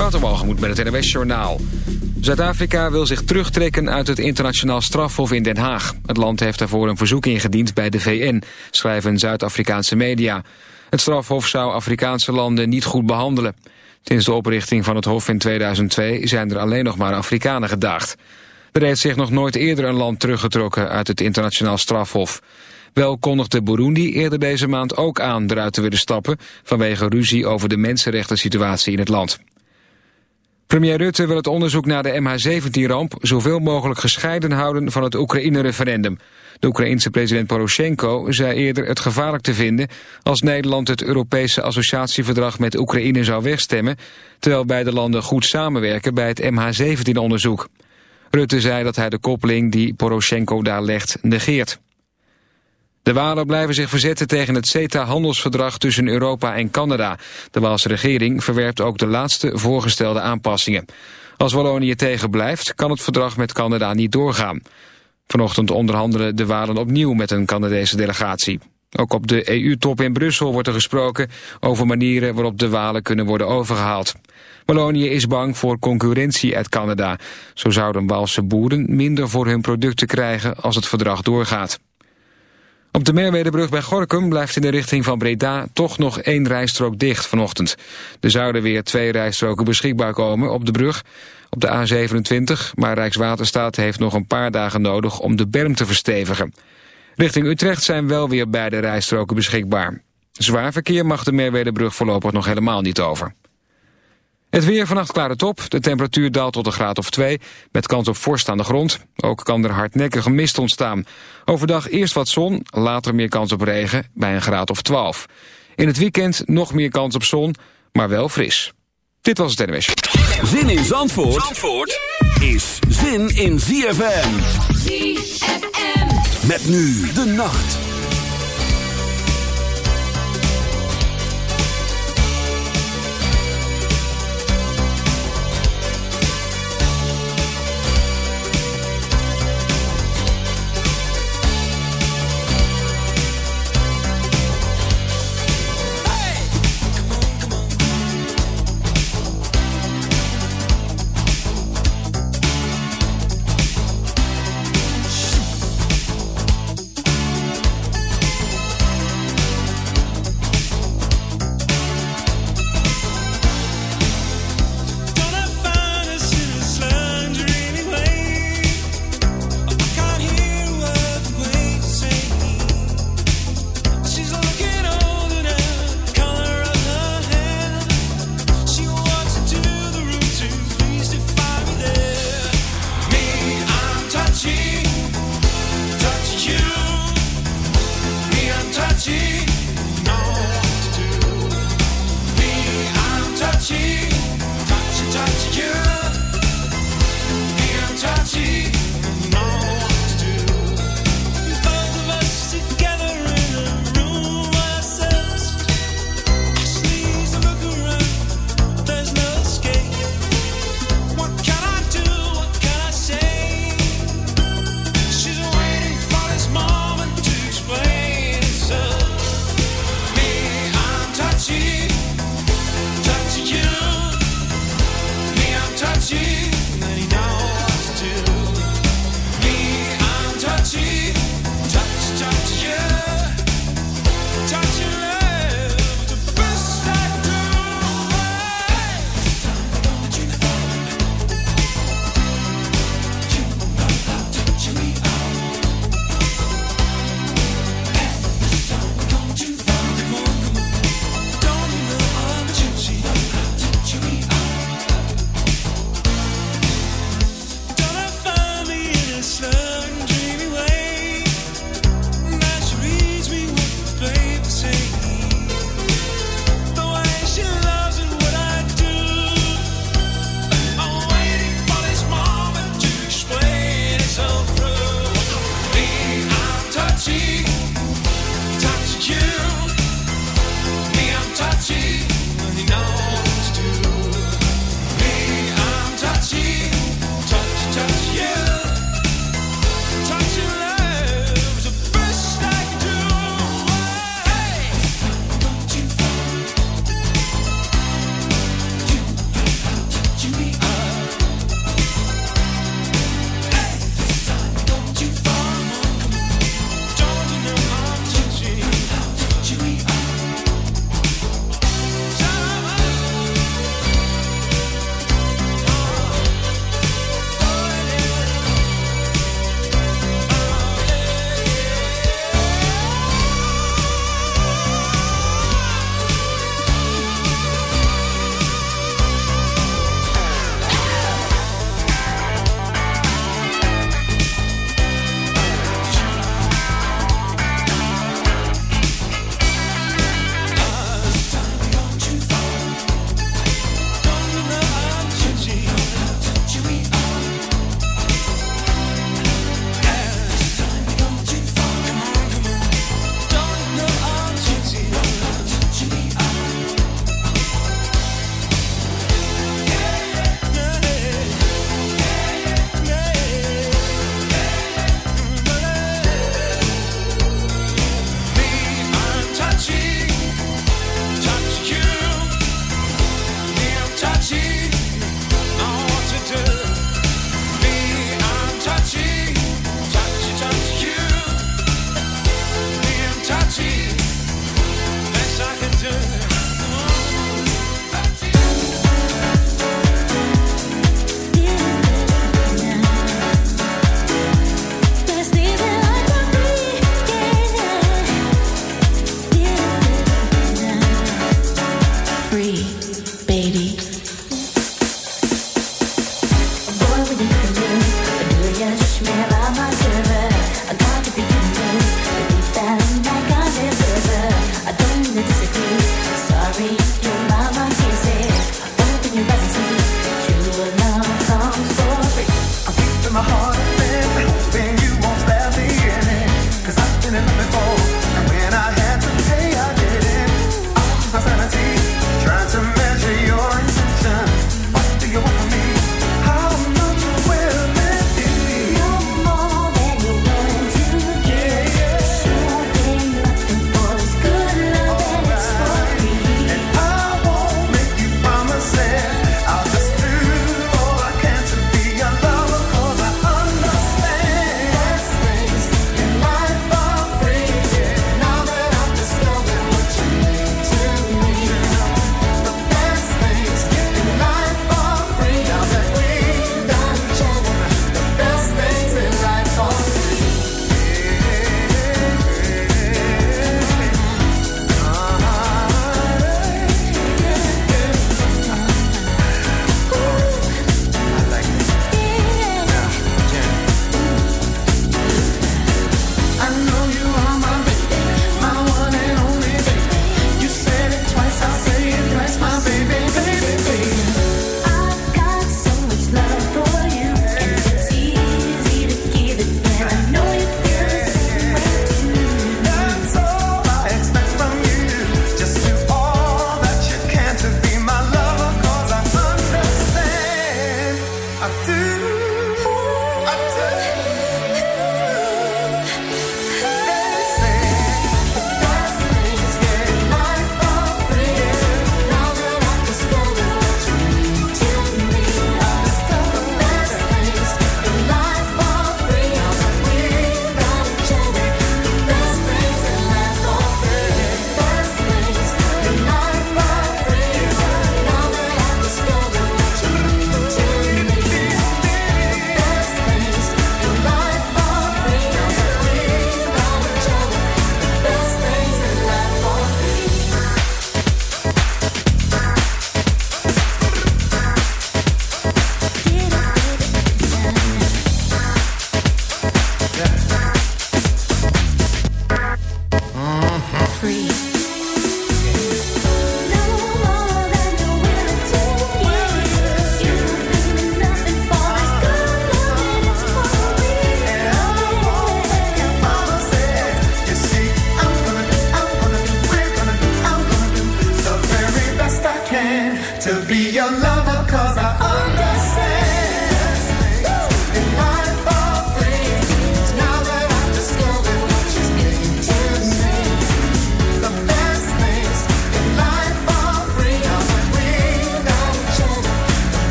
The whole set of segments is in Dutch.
Waterwalgemoed met het NWS Journaal. Zuid-Afrika wil zich terugtrekken uit het internationaal strafhof in Den Haag. Het land heeft daarvoor een verzoek ingediend bij de VN, schrijven Zuid-Afrikaanse media. Het strafhof zou Afrikaanse landen niet goed behandelen. Sinds de oprichting van het hof in 2002 zijn er alleen nog maar Afrikanen gedaagd. Er heeft zich nog nooit eerder een land teruggetrokken uit het internationaal strafhof. Wel kondigde Burundi eerder deze maand ook aan eruit te willen stappen... vanwege ruzie over de mensenrechten situatie in het land. Premier Rutte wil het onderzoek naar de MH17-ramp... zoveel mogelijk gescheiden houden van het Oekraïne-referendum. De Oekraïense president Poroshenko zei eerder het gevaarlijk te vinden... als Nederland het Europese associatieverdrag met Oekraïne zou wegstemmen... terwijl beide landen goed samenwerken bij het MH17-onderzoek. Rutte zei dat hij de koppeling die Poroshenko daar legt negeert. De Walen blijven zich verzetten tegen het CETA-handelsverdrag tussen Europa en Canada. De Waalse regering verwerpt ook de laatste voorgestelde aanpassingen. Als Wallonië tegen blijft, kan het verdrag met Canada niet doorgaan. Vanochtend onderhandelen de Walen opnieuw met een Canadese delegatie. Ook op de EU-top in Brussel wordt er gesproken over manieren waarop de Walen kunnen worden overgehaald. Wallonië is bang voor concurrentie uit Canada. Zo zouden Waalse boeren minder voor hun producten krijgen als het verdrag doorgaat. Op de Merwedebrug bij Gorkum blijft in de richting van Breda toch nog één rijstrook dicht vanochtend. Er zouden weer twee rijstroken beschikbaar komen op de brug op de A27, maar Rijkswaterstaat heeft nog een paar dagen nodig om de berm te verstevigen. Richting Utrecht zijn wel weer beide rijstroken beschikbaar. Zwaar verkeer mag de Merwedebrug voorlopig nog helemaal niet over. Het weer vannacht klare top. De temperatuur daalt tot een graad of 2, met kans op vorst aan de grond. Ook kan er hardnekkige mist ontstaan. Overdag eerst wat zon, later meer kans op regen, bij een graad of 12. In het weekend nog meer kans op zon, maar wel fris. Dit was het NWS. Zin in Zandvoort, Zandvoort is zin in ZFM. ZFM. Met nu de nacht.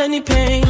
any pain.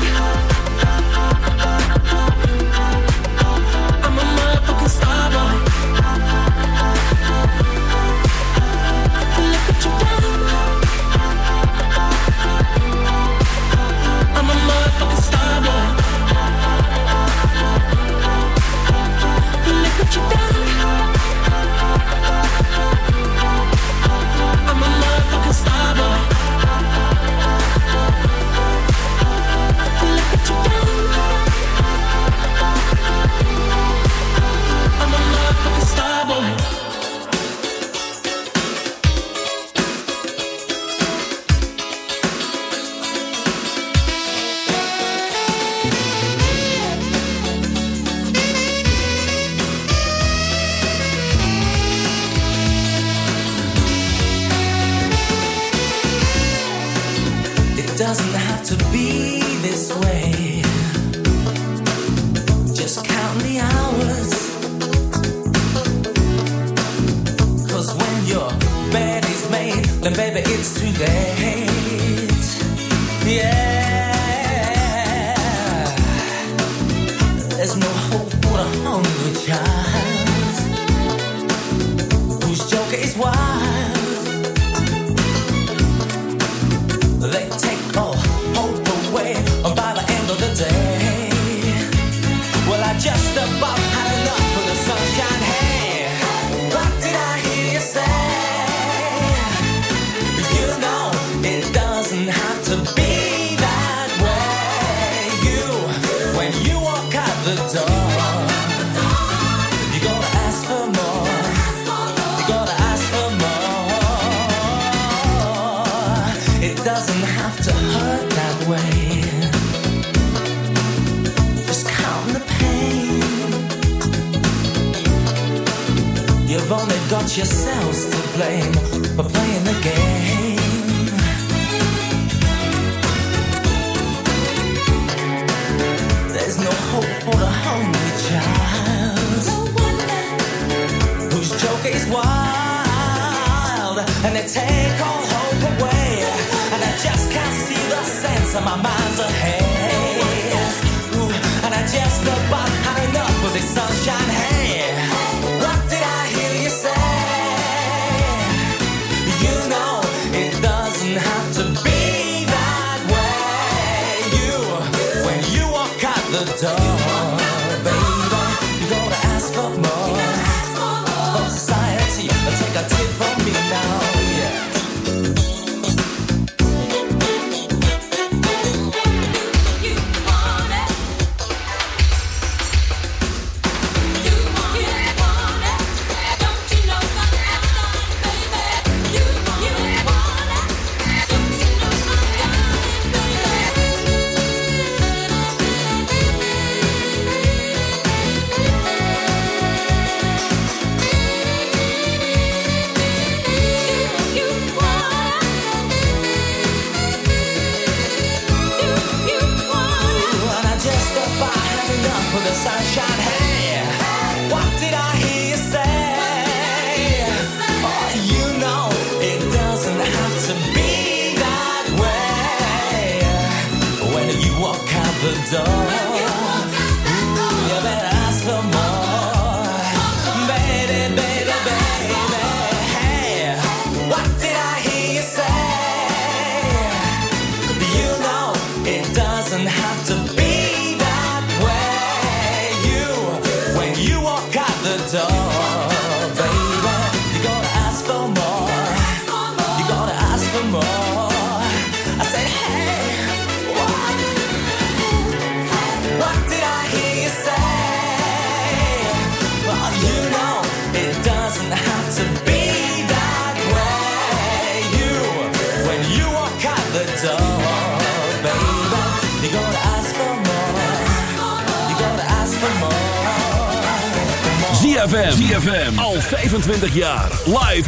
blame for playing the game. There's no hope for the hungry child. No wonder whose joke is wild and they take all hope away. And I just can't see the sense of my mind.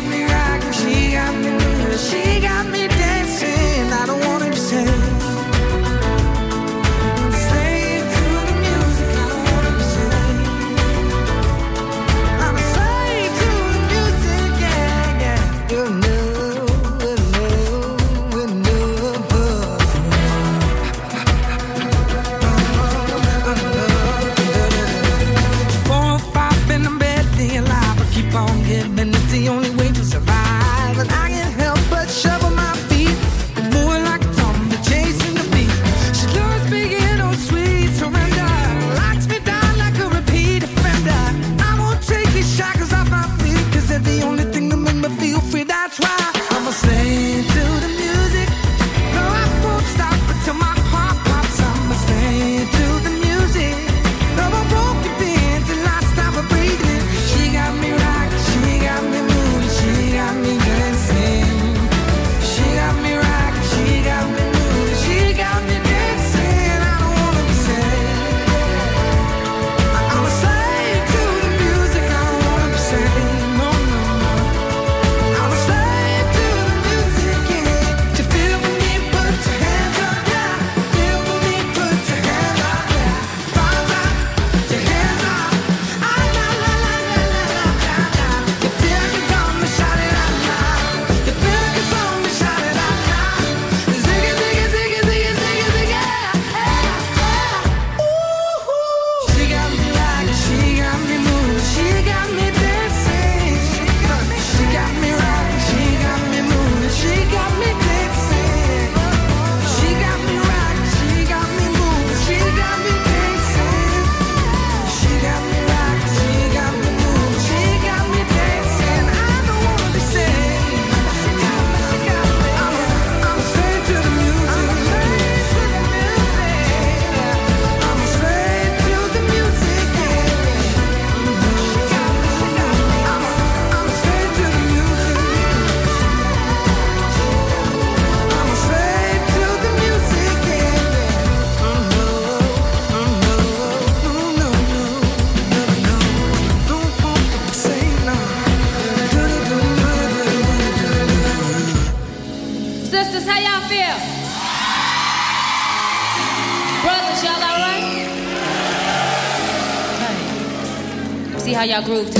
got me rocking, she got me moving, she got groove.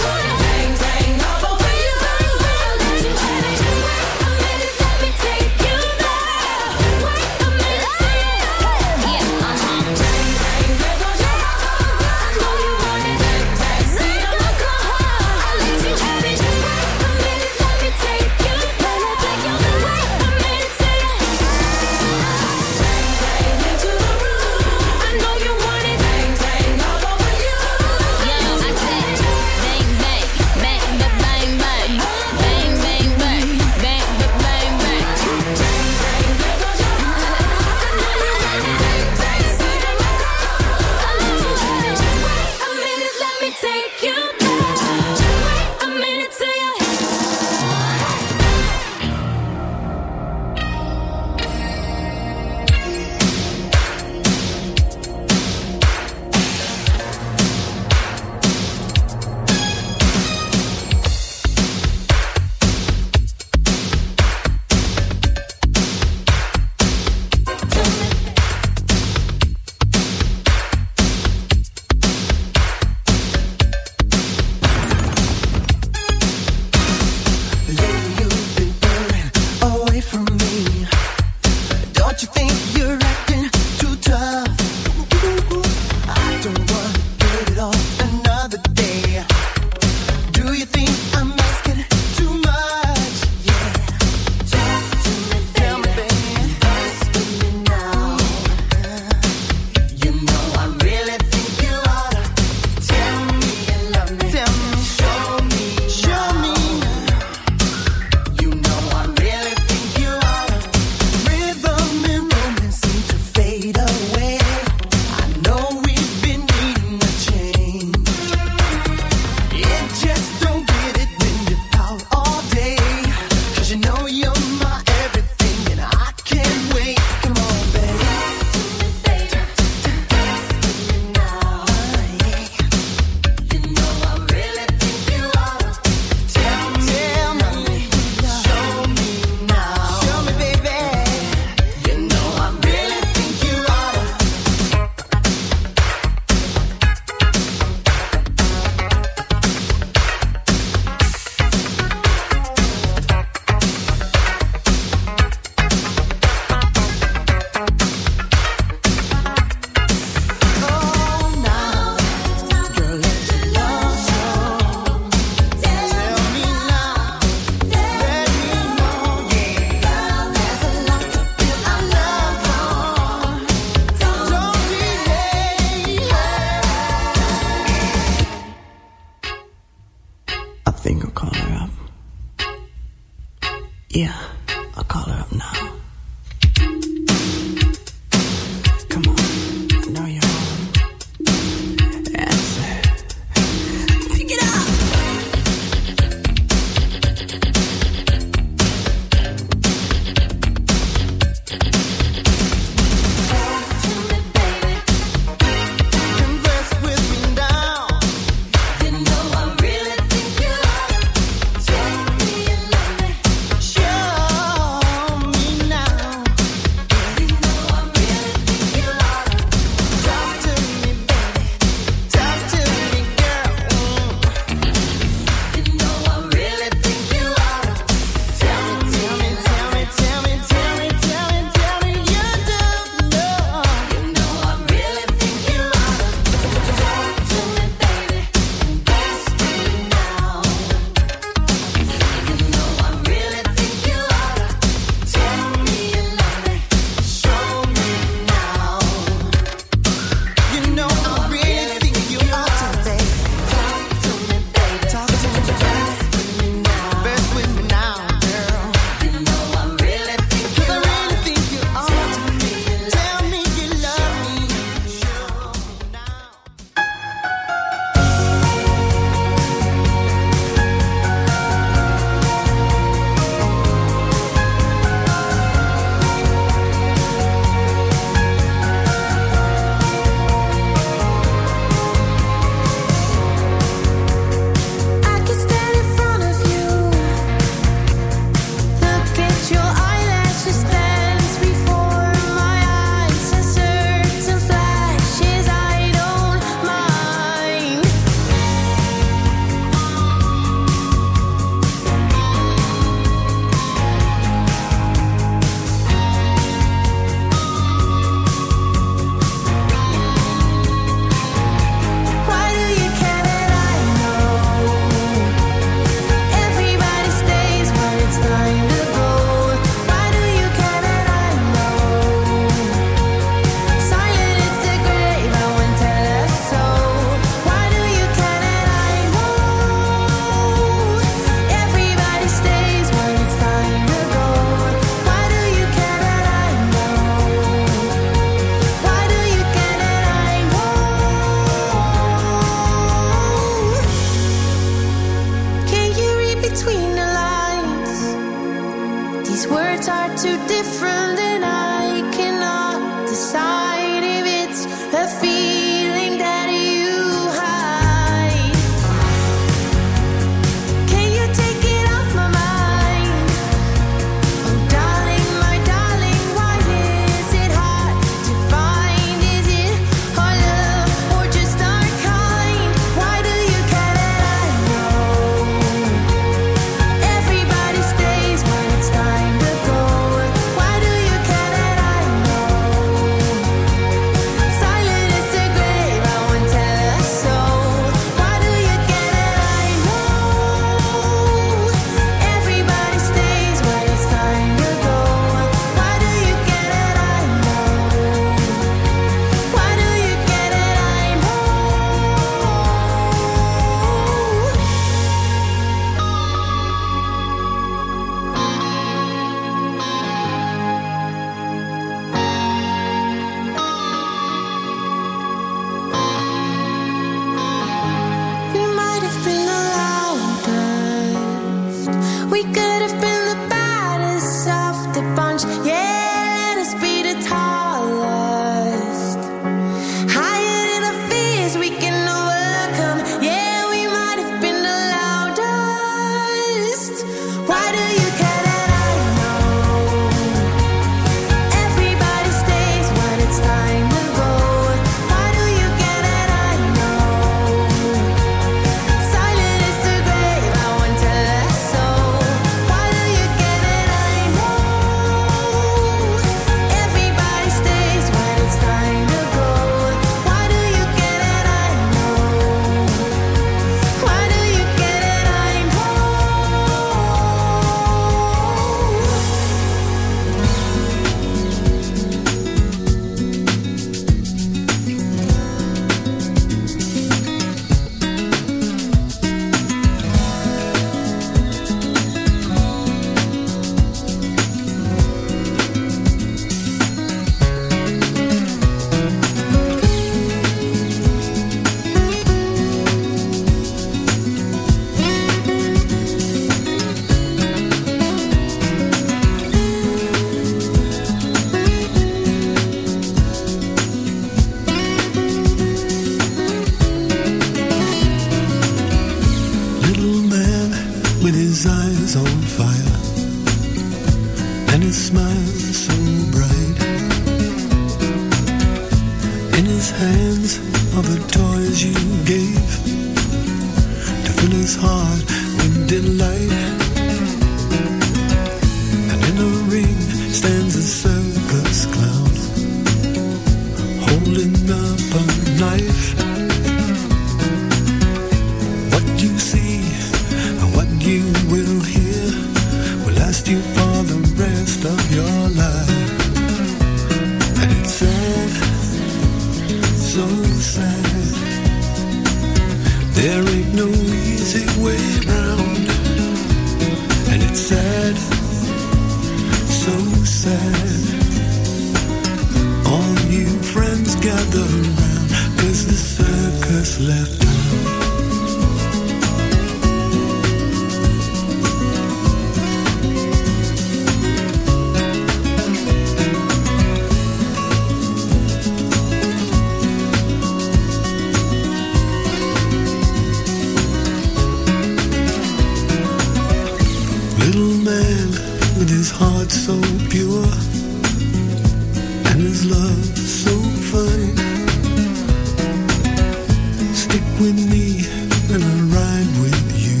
Stick with me and I'll ride with you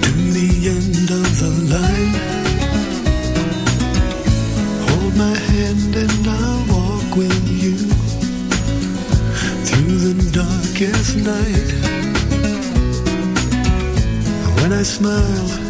to the end of the line. Hold my hand and I'll walk with you through the darkest night. When I smile,